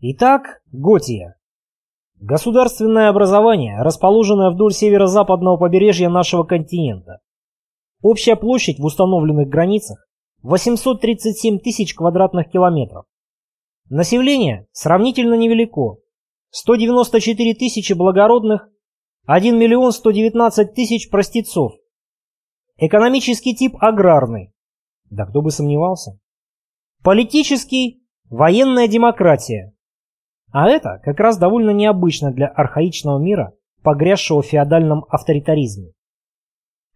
Итак, Готия. Государственное образование, расположенное вдоль северо-западного побережья нашего континента. Общая площадь в установленных границах 837 тысяч квадратных километров. Население сравнительно невелико. 194 тысячи благородных, 1 миллион 119 тысяч простецов. Экономический тип аграрный. Да кто бы сомневался. Политический – военная демократия. А это как раз довольно необычно для архаичного мира, погрязшего в феодальном авторитаризме.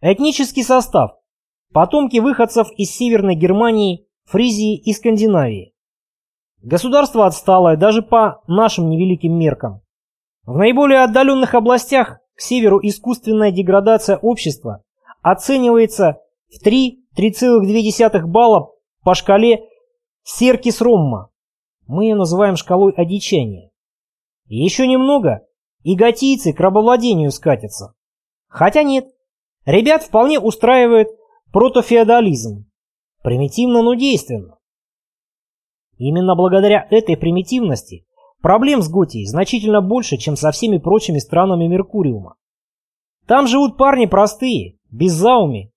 Этнический состав – потомки выходцев из Северной Германии, Фризии и Скандинавии. Государство отсталое даже по нашим невеликим меркам. В наиболее отдаленных областях к северу искусственная деградация общества оценивается в 3-3,2 балла по шкале Серкис-Ромма. Мы ее называем шкалой одичания. Еще немного, и готийцы к рабовладению скатятся. Хотя нет, ребят вполне устраивает протофеодализм. Примитивно, но действенно. Именно благодаря этой примитивности проблем с Готией значительно больше, чем со всеми прочими странами Меркуриума. Там живут парни простые, без зауми.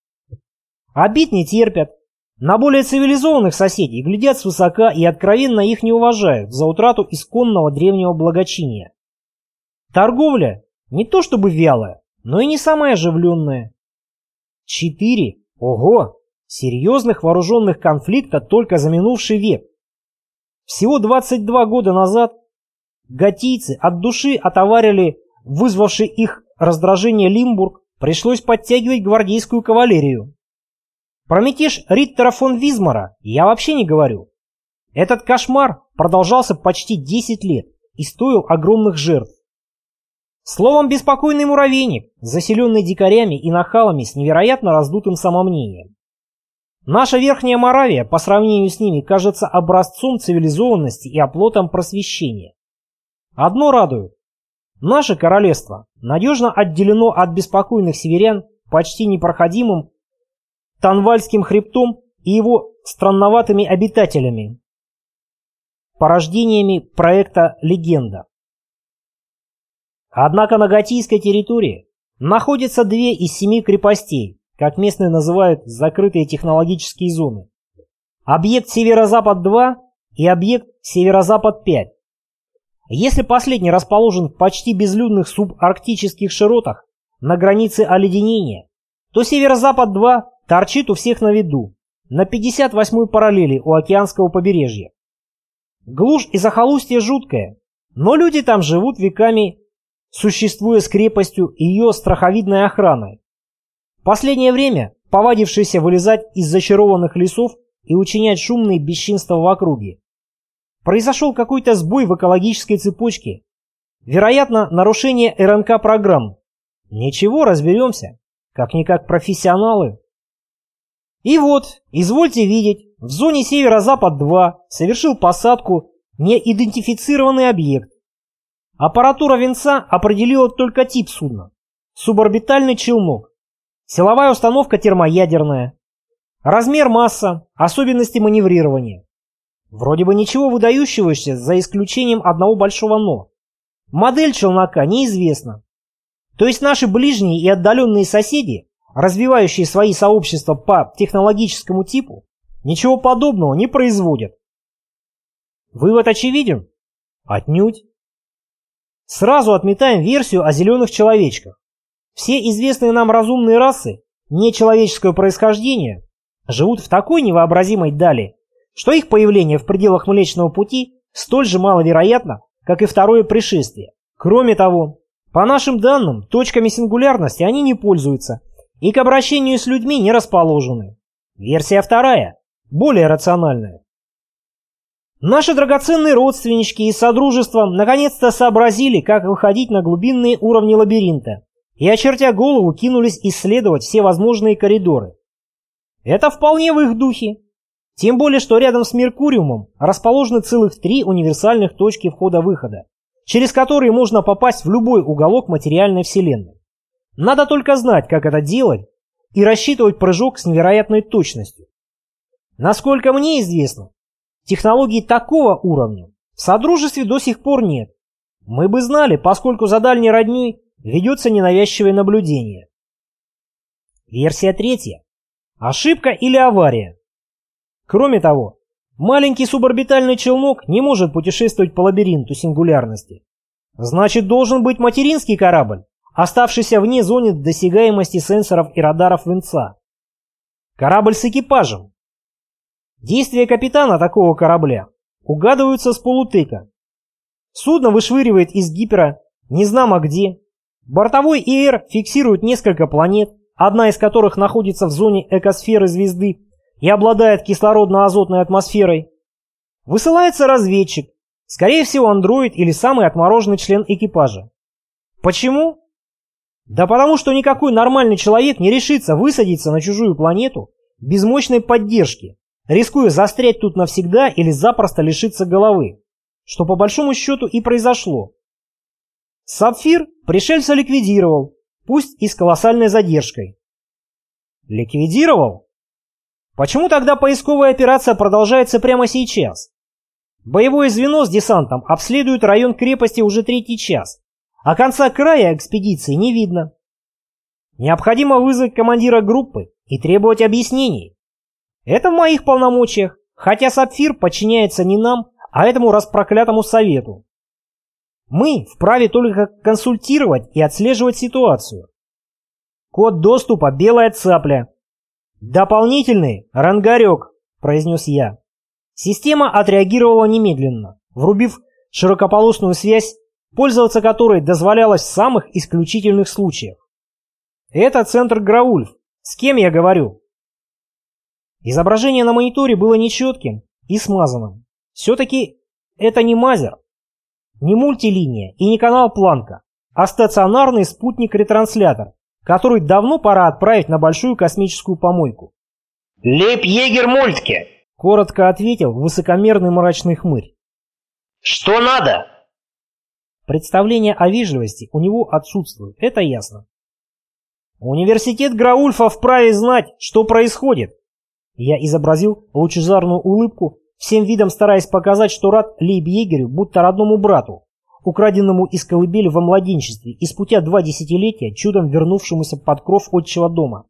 Обид не терпят, на более цивилизованных соседей глядят свысока и откровенно их не уважают за утрату исконного древнего благочиния. Торговля не то чтобы вялая, но и не самая оживленная. Четыре, ого, серьезных вооруженных конфликта только за минувший век. Всего 22 года назад готийцы от души отоварили вызвавший их раздражение Лимбург, пришлось подтягивать гвардейскую кавалерию. Про мятеж Риттера фон Визмара я вообще не говорю. Этот кошмар продолжался почти 10 лет и стоил огромных жертв. Словом, беспокойный муравейник, заселенный дикарями и нахалами с невероятно раздутым самомнением. Наша Верхняя Моравия по сравнению с ними кажется образцом цивилизованности и оплотом просвещения. Одно радует. Наше королевство надежно отделено от беспокойных северян почти непроходимым Танвальским хребтом и его странноватыми обитателями, порождениями проекта «Легенда». Однако на Гатийской территории находятся две из семи крепостей, как местные называют закрытые технологические зоны. Объект Северо-Запад-2 и объект Северо-Запад-5. Если последний расположен в почти безлюдных субарктических широтах на границе оледенения, то Северо-Запад-2 торчит у всех на виду, на 58-й параллели у океанского побережья. Глушь и захолустье жуткое, но люди там живут веками, существуя с крепостью и ее страховидной охраной. Последнее время, повадившиеся вылезать из зачарованных лесов и учинять шумные бесчинства в округе, произошел какой-то сбой в экологической цепочке. Вероятно, нарушение РНК-программ. Ничего, разберемся. Как-никак профессионалы. И вот, извольте видеть, в зоне Северо-Запад-2 совершил посадку неидентифицированный объект. Аппаратура венца определила только тип судна. Суборбитальный челнок. Силовая установка термоядерная. Размер масса, особенности маневрирования. Вроде бы ничего выдающегося, за исключением одного большого «но». Модель челнока неизвестна. То есть наши ближние и отдаленные соседи развивающие свои сообщества по технологическому типу, ничего подобного не производят. Вывод очевиден? Отнюдь. Сразу отметаем версию о зеленых человечках. Все известные нам разумные расы, нечеловеческого происхождения, живут в такой невообразимой дали, что их появление в пределах Млечного Пути столь же маловероятно, как и второе пришествие. Кроме того, по нашим данным, точками сингулярности они не пользуются и к обращению с людьми не расположены. Версия вторая, более рациональная. Наши драгоценные родственнички из Содружества наконец-то сообразили, как выходить на глубинные уровни лабиринта, и, очертя голову, кинулись исследовать все возможные коридоры. Это вполне в их духе. Тем более, что рядом с Меркуриумом расположены целых три универсальных точки входа-выхода, через которые можно попасть в любой уголок материальной вселенной. Надо только знать, как это делать, и рассчитывать прыжок с невероятной точностью. Насколько мне известно, технологии такого уровня В Содружестве до сих пор нет. Мы бы знали, поскольку за дальней родней ведется ненавязчивое наблюдение. Версия третья. Ошибка или авария. Кроме того, маленький суборбитальный челнок не может путешествовать по лабиринту сингулярности. Значит, должен быть материнский корабль, оставшийся вне зоны досягаемости сенсоров и радаров Венца. Корабль с экипажем. Действия капитана такого корабля угадываются с полутыка. Судно вышвыривает из гипера незнамо где. Бортовой ИР фиксирует несколько планет, одна из которых находится в зоне экосферы звезды и обладает кислородно-азотной атмосферой. Высылается разведчик, скорее всего андроид или самый отмороженный член экипажа. Почему? Да потому что никакой нормальный человек не решится высадиться на чужую планету без мощной поддержки, рискуя застрять тут навсегда или запросто лишиться головы, что по большому счету и произошло. Сапфир пришельца ликвидировал, пусть и с колоссальной задержкой. Ликвидировал? Почему тогда поисковая операция продолжается прямо сейчас? Боевое звено с десантом обследует район крепости уже третий час, а конца края экспедиции не видно. Необходимо вызвать командира группы и требовать объяснений. Это в моих полномочиях, хотя Сапфир подчиняется не нам, а этому распроклятому совету. Мы вправе только консультировать и отслеживать ситуацию. Код доступа «Белая цапля». «Дополнительный рангарек», – произнес я. Система отреагировала немедленно, врубив широкополосную связь пользоваться которой дозволялось в самых исключительных случаях. Это центр Граульф. С кем я говорю? Изображение на мониторе было нечетким и смазанным. Все-таки это не мазер, не мультилиния и не канал Планка, а стационарный спутник-ретранслятор, который давно пора отправить на большую космическую помойку. «Лейб-егер Мультке!» — коротко ответил высокомерный мрачный хмырь. «Что надо?» Представление о вежливости у него отсутствует, это ясно. Университет Граульфа вправе знать, что происходит. Я изобразил лучезарную улыбку, всем видом стараясь показать, что рад Лейб-егерю, будто родному брату, украденному из колыбели во младенчестве и спустя два десятилетия чудом вернувшемуся под кров отчего дома.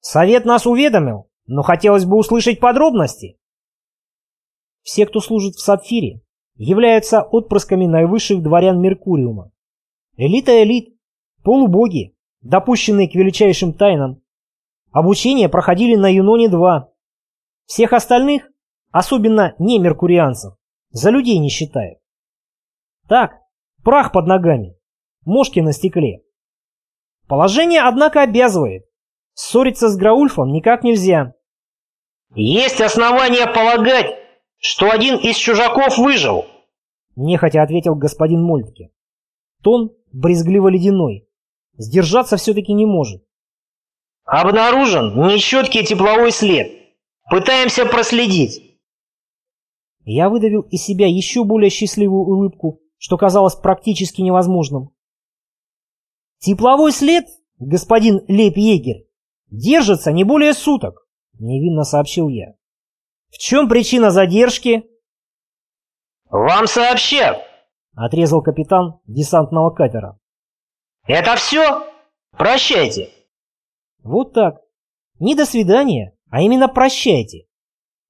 Совет нас уведомил, но хотелось бы услышать подробности. Все, кто служит в Сапфире, являются отпрысками наивысших дворян Меркуриума. Элита элит, полубоги, допущенные к величайшим тайнам. Обучение проходили на Юноне-2. Всех остальных, особенно не меркурианцев, за людей не считают. Так, прах под ногами, мошки на стекле. Положение, однако, обязывает. Ссориться с Граульфом никак нельзя. Есть основания полагать, что один из чужаков выжил. Нехотя ответил господин Мольтке. Тон брезгливо-ледяной. Сдержаться все-таки не может. Обнаружен нечеткий тепловой след. Пытаемся проследить. Я выдавил из себя еще более счастливую улыбку, что казалось практически невозможным. Тепловой след, господин Лейб-Егерь, держится не более суток, невинно сообщил я. В чем причина задержки? Вам сообщат, отрезал капитан десантного катера. Это все? Прощайте. Вот так. Не до свидания, а именно прощайте.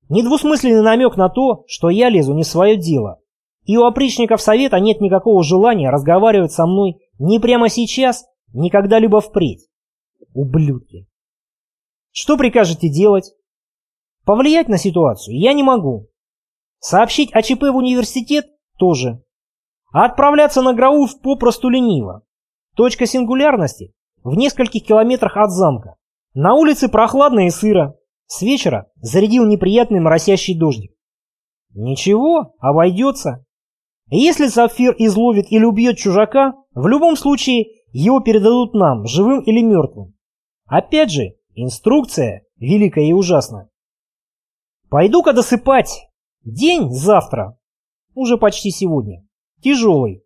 Недвусмысленный намек на то, что я лезу не в свое дело. И у опричников совета нет никакого желания разговаривать со мной ни прямо сейчас, ни когда-либо впредь. Ублюдки. Что прикажете делать? Повлиять на ситуацию я не могу. Сообщить о ЧП в университет тоже. А отправляться на Грауф попросту лениво. Точка сингулярности в нескольких километрах от замка. На улице прохладно и сыро. С вечера зарядил неприятный моросящий дождик. Ничего, обойдется. Если Сапфир изловит или убьет чужака, в любом случае его передадут нам, живым или мертвым. Опять же, инструкция великая и ужасная. Пойду-ка досыпать. День завтра. Уже почти сегодня. Тяжелый.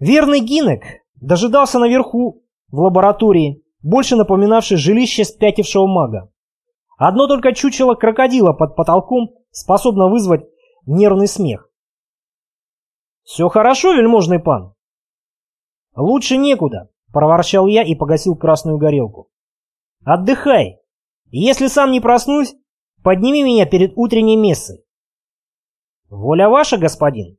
Верный Гинек дожидался наверху, в лаборатории, больше напоминавшей жилище спятившего мага. Одно только чучело крокодила под потолком способно вызвать нервный смех. «Все хорошо, вельможный пан?» «Лучше некуда», — проворчал я и погасил красную горелку. «Отдыхай. Если сам не проснусь, подними меня перед утренней мессой». «Воля ваша, господин?»